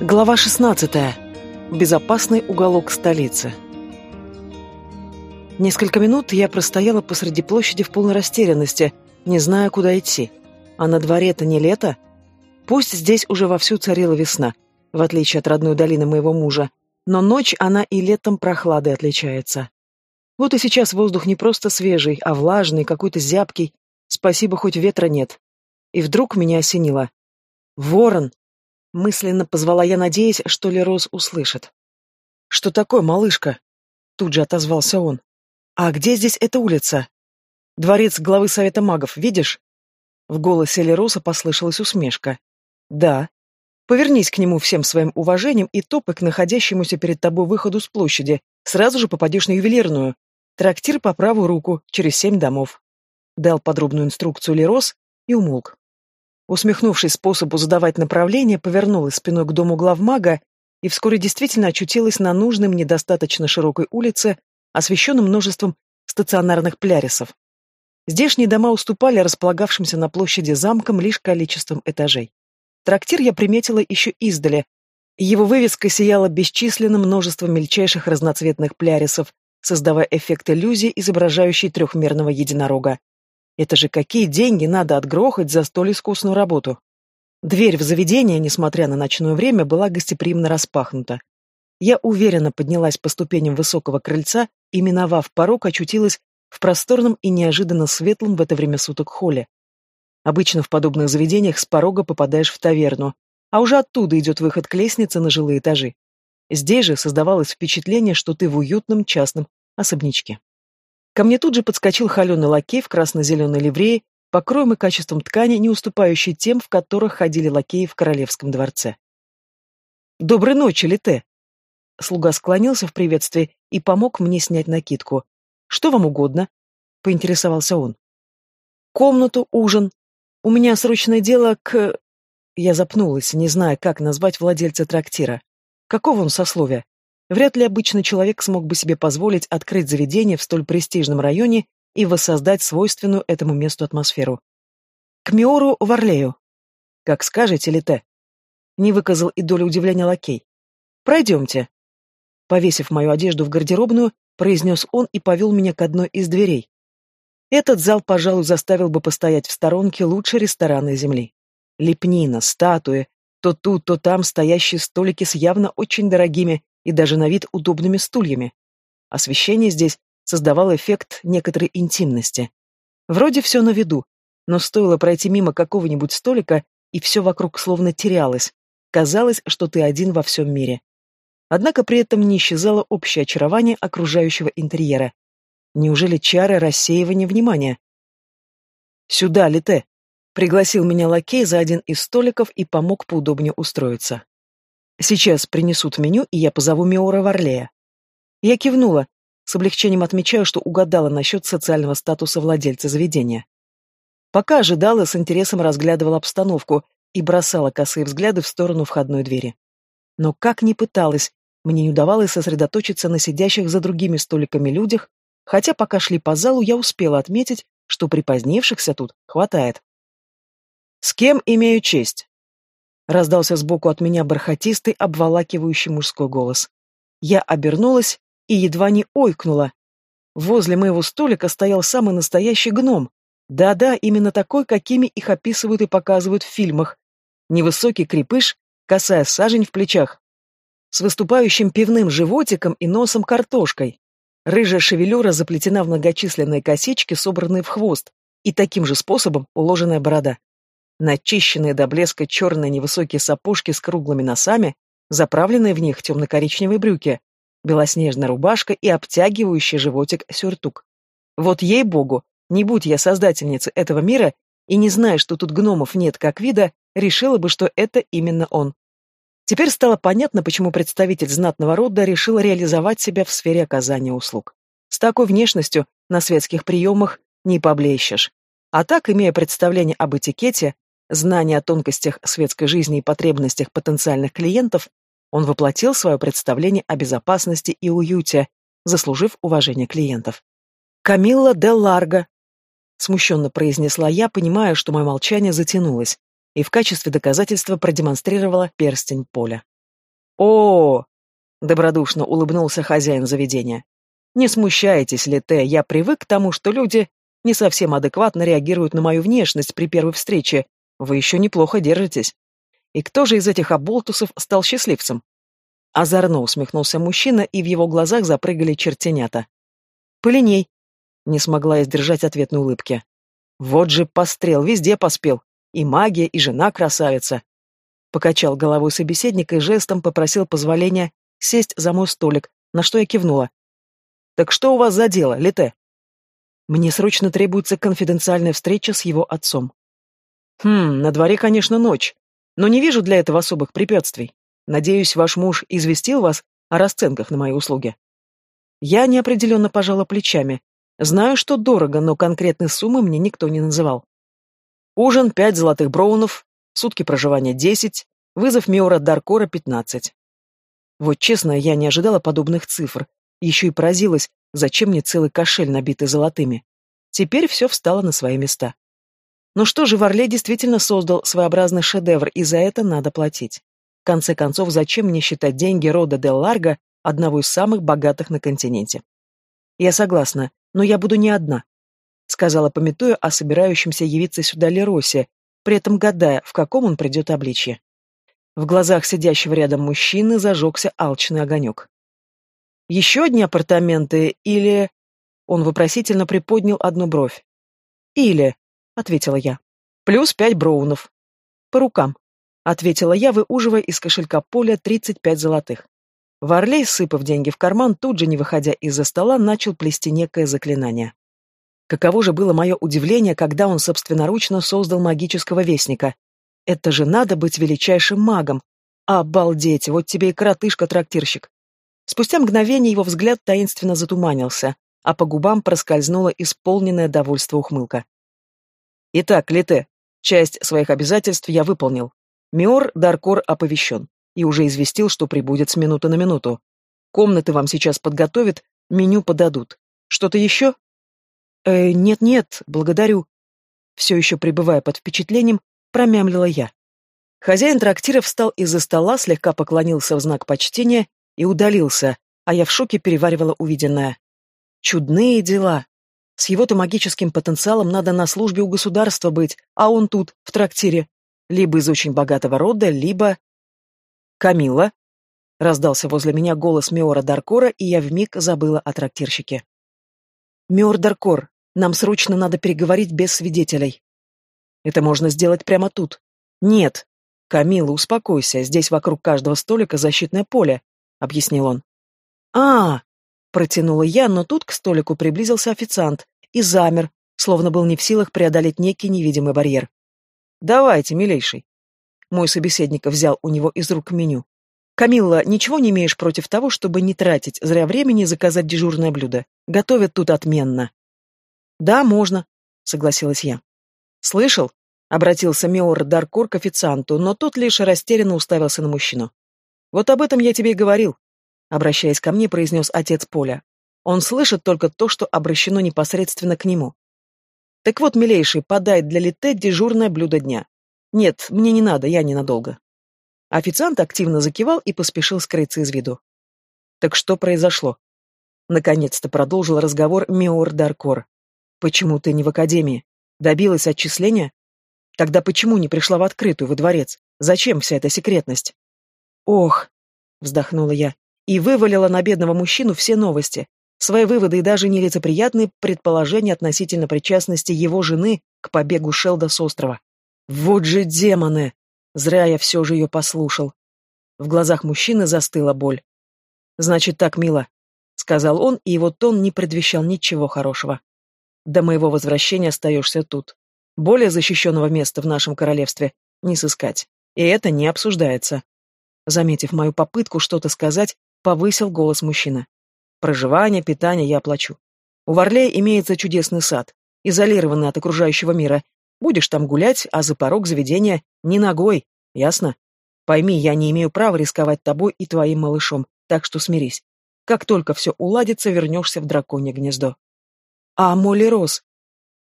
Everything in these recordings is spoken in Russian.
Глава 16. Безопасный уголок столицы. Несколько минут я простояла посреди площади в полной растерянности, не зная, куда идти. А на дворе-то не лето. Пусть здесь уже вовсю царила весна, в отличие от родной долины моего мужа, но ночь она и летом прохладой отличается. Вот и сейчас воздух не просто свежий, а влажный, какой-то зябкий. Спасибо, хоть ветра нет. И вдруг меня осенило. Ворон! Мысленно позвала я, надеясь, что Лерос услышит. «Что такое, малышка?» Тут же отозвался он. «А где здесь эта улица?» «Дворец главы Совета магов, видишь?» В голосе Лероса послышалась усмешка. «Да. Повернись к нему всем своим уважением и топай к находящемуся перед тобой выходу с площади. Сразу же попадешь на ювелирную. Трактир по правую руку, через семь домов». Дал подробную инструкцию Лерос и умолк. Усмехнувшись способу задавать направление, повернулась спиной к дому главмага и вскоре действительно очутилась на нужной мне достаточно широкой улице, освещенной множеством стационарных плярисов. Здешние дома уступали располагавшимся на площади замкам лишь количеством этажей. Трактир я приметила еще издали. Его вывеска сияла бесчисленным множеством мельчайших разноцветных плярисов, создавая эффект иллюзии, изображающей трехмерного единорога. Это же какие деньги надо отгрохать за столь искусную работу? Дверь в заведение, несмотря на ночное время, была гостеприимно распахнута. Я уверенно поднялась по ступеням высокого крыльца и, миновав порог, очутилась в просторном и неожиданно светлом в это время суток холле. Обычно в подобных заведениях с порога попадаешь в таверну, а уже оттуда идет выход к лестнице на жилые этажи. Здесь же создавалось впечатление, что ты в уютном частном особнячке. Ко мне тут же подскочил холеный лакей в красно-зеленой ливреи, покроем и качеством ткани, не уступающий тем, в которых ходили лакеи в королевском дворце. «Доброй ночи, Лите!» Слуга склонился в приветствии и помог мне снять накидку. «Что вам угодно?» — поинтересовался он. «Комнату, ужин. У меня срочное дело к...» Я запнулась, не зная, как назвать владельца трактира. Какого он сословия? Вряд ли обычный человек смог бы себе позволить открыть заведение в столь престижном районе и воссоздать свойственную этому месту атмосферу. К Миору Варлею. Как скажете, Лите. Не выказал и доли удивления лакей. Пройдемте. Повесив мою одежду в гардеробную, произнес он и повел меня к одной из дверей. Этот зал, пожалуй, заставил бы постоять в сторонке лучше ресторана земли. Лепнина, статуи, то тут, то там стоящие столики с явно очень дорогими и даже на вид удобными стульями. Освещение здесь создавало эффект некоторой интимности. Вроде все на виду, но стоило пройти мимо какого-нибудь столика, и все вокруг словно терялось. Казалось, что ты один во всем мире. Однако при этом не исчезало общее очарование окружающего интерьера. Неужели чары рассеивания внимания? «Сюда, Лите!» — пригласил меня лакей за один из столиков и помог поудобнее устроиться. Сейчас принесут меню, и я позову Миора Варлея. Я кивнула, с облегчением отмечаю, что угадала насчет социального статуса владельца заведения. Пока ожидала, с интересом разглядывала обстановку и бросала косые взгляды в сторону входной двери. Но как ни пыталась, мне не удавалось сосредоточиться на сидящих за другими столиками людях, хотя пока шли по залу, я успела отметить, что припозднившихся тут хватает. «С кем имею честь?» Раздался сбоку от меня бархатистый, обволакивающий мужской голос. Я обернулась и едва не ойкнула. Возле моего столика стоял самый настоящий гном. Да-да, именно такой, какими их описывают и показывают в фильмах. Невысокий крепыш, косая сажень в плечах, с выступающим пивным животиком и носом картошкой. Рыжая шевелюра заплетена в многочисленные косички, собранные в хвост, и таким же способом уложенная борода. Начищенные до блеска черные невысокие сапожки с круглыми носами, заправленные в них темно-коричневые брюки, белоснежная рубашка и обтягивающий животик сюртук. Вот ей-богу, не будь я создательницей этого мира и не зная, что тут гномов нет как вида, решила бы, что это именно он. Теперь стало понятно, почему представитель знатного рода решил реализовать себя в сфере оказания услуг. С такой внешностью на светских приемах не поблещешь. А так, имея представление об этикете, знание о тонкостях светской жизни и потребностях потенциальных клиентов, он воплотил свое представление о безопасности и уюте, заслужив уважение клиентов. «Камилла де Ларго», — смущенно произнесла я, понимая, что мое молчание затянулось, и в качестве доказательства продемонстрировала перстень поля. О, добродушно улыбнулся хозяин заведения. Не смущайтесь, Лете, я привык к тому, что люди не совсем адекватно реагируют на мою внешность при первой встрече. Вы еще неплохо держитесь. И кто же из этих оболтусов стал счастливцем? Озорно усмехнулся мужчина, и в его глазах запрыгали чертенята. «Полиней!» — не смогла я сдержать ответной улыбки. «Вот же пострел, везде поспел. И магия, и жена красавица!» Покачал головой собеседник и жестом попросил позволения сесть за мой столик, на что я кивнула. «Так что у вас за дело, Лите?» «Мне срочно требуется конфиденциальная встреча с его отцом». «Хм, на дворе, конечно, ночь, но не вижу для этого особых препятствий. Надеюсь, ваш муж известил вас о расценках на мои услуги. Я неопределенно пожала плечами. Знаю, что дорого, но конкретной суммы мне никто не называл. Ужин пять золотых броунов, сутки проживания десять, вызов Миора Даркора пятнадцать. Вот честно, я не ожидала подобных цифр. Еще и поразилась, зачем мне целый кошель, набитый золотыми. Теперь все встало на свои места. Ну что же, Варле действительно создал своеобразный шедевр, и за это надо платить конце концов, зачем мне считать деньги рода де Ларго одного из самых богатых на континенте? Я согласна, но я буду не одна, сказала, пометуя о собирающемся явиться сюда Леросе, при этом гадая, в каком он придет обличье. В глазах сидящего рядом мужчины зажегся алчный огонек. «Еще одни апартаменты или...» Он вопросительно приподнял одну бровь. «Или...» — ответила я. «Плюс пять броунов. По рукам» ответила я, выуживая из кошелька поля 35 золотых. Варлей, сыпав деньги в карман, тут же, не выходя из-за стола, начал плести некое заклинание. Каково же было мое удивление, когда он собственноручно создал магического вестника. Это же надо быть величайшим магом. Обалдеть, вот тебе и коротышка-трактирщик. Спустя мгновение его взгляд таинственно затуманился, а по губам проскользнула исполненное довольство ухмылка. Итак, Лите, часть своих обязательств я выполнил. Миор Даркор оповещен и уже известил, что прибудет с минуты на минуту. Комнаты вам сейчас подготовят, меню подадут. Что-то еще? Э, нет-нет, благодарю. Все еще пребывая под впечатлением, промямлила я. Хозяин трактира встал из-за стола, слегка поклонился в знак почтения и удалился, а я в шоке переваривала увиденное. Чудные дела. С его-то магическим потенциалом надо на службе у государства быть, а он тут, в трактире. Либо из очень богатого рода, либо... «Камила!» — раздался возле меня голос Меора Даркора, и я вмиг забыла о трактирщике. «Меор Даркор, нам срочно надо переговорить без свидетелей». «Это можно сделать прямо тут». «Нет!» «Камила, успокойся, здесь вокруг каждого столика защитное поле», — объяснил он. а, протянула я, но тут к столику приблизился официант и замер, словно был не в силах преодолеть некий невидимый барьер. Давайте, милейший. Мой собеседник взял у него из рук меню. Камилла, ничего не имеешь против того, чтобы не тратить зря времени и заказать дежурное блюдо? Готовят тут отменно. Да, можно, согласилась я. Слышал? Обратился Меор Даркор к официанту, но тот лишь растерянно уставился на мужчину. Вот об этом я тебе и говорил, обращаясь ко мне, произнес отец Поля. Он слышит только то, что обращено непосредственно к нему. Так вот, милейший, подай для Лите дежурное блюдо дня. Нет, мне не надо, я ненадолго. Официант активно закивал и поспешил скрыться из виду. Так что произошло? Наконец-то продолжил разговор Миор Даркор. Почему ты не в академии? Добилась отчисления? Тогда почему не пришла в открытую, во дворец? Зачем вся эта секретность? Ох, вздохнула я и вывалила на бедного мужчину все новости, Свои выводы и даже нелицеприятные предположения относительно причастности его жены к побегу Шелда с острова. Вот же демоны! Зря я все же ее послушал. В глазах мужчины застыла боль. «Значит так, мило», — сказал он, и его тон не предвещал ничего хорошего. «До моего возвращения остаешься тут. Более защищенного места в нашем королевстве не сыскать. И это не обсуждается». Заметив мою попытку что-то сказать, повысил голос мужчины. Проживание, питание я оплачу. У Варлея имеется чудесный сад, изолированный от окружающего мира. Будешь там гулять, а за порог заведения не ногой, ясно? Пойми, я не имею права рисковать тобой и твоим малышом, так что смирись. Как только все уладится, вернешься в драконье гнездо. А Молли Рос?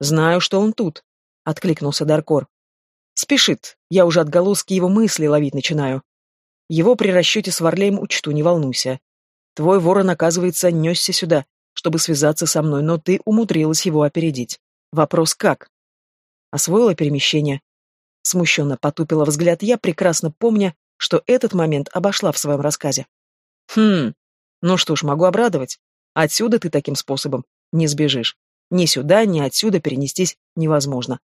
Знаю, что он тут, — откликнулся Даркор. Спешит, я уже отголоски его мысли ловить начинаю. Его при расчете с Варлеем учту, не волнуйся. Твой ворон, оказывается, несся сюда, чтобы связаться со мной, но ты умудрилась его опередить. Вопрос как? Освоила перемещение. Смущенно потупила взгляд я, прекрасно помня, что этот момент обошла в своем рассказе. Хм, ну что ж, могу обрадовать. Отсюда ты таким способом не сбежишь. Ни сюда, ни отсюда перенестись невозможно.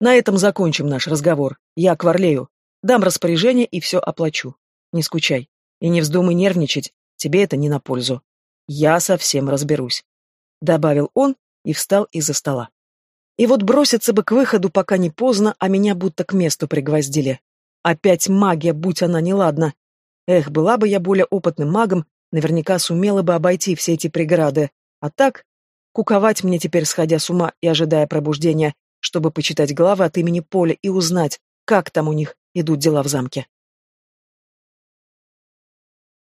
На этом закончим наш разговор. Я к Варлею. Дам распоряжение и все оплачу. Не скучай. И не вздумай нервничать, тебе это не на пользу. Я совсем разберусь. Добавил он и встал из-за стола. И вот броситься бы к выходу, пока не поздно, а меня будто к месту пригвоздили. Опять магия, будь она неладна. Эх, была бы я более опытным магом, наверняка сумела бы обойти все эти преграды. А так, куковать мне теперь, сходя с ума и ожидая пробуждения, чтобы почитать главы от имени Поля и узнать, как там у них идут дела в замке.